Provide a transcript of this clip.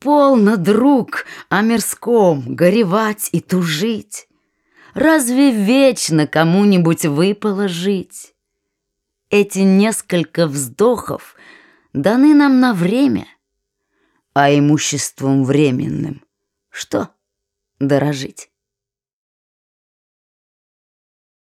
Полно, друг, о мирском горевать и тужить. Разве вечно кому-нибудь выпало жить? Эти несколько вздохов даны нам на время, а имуществом временным что дорожить?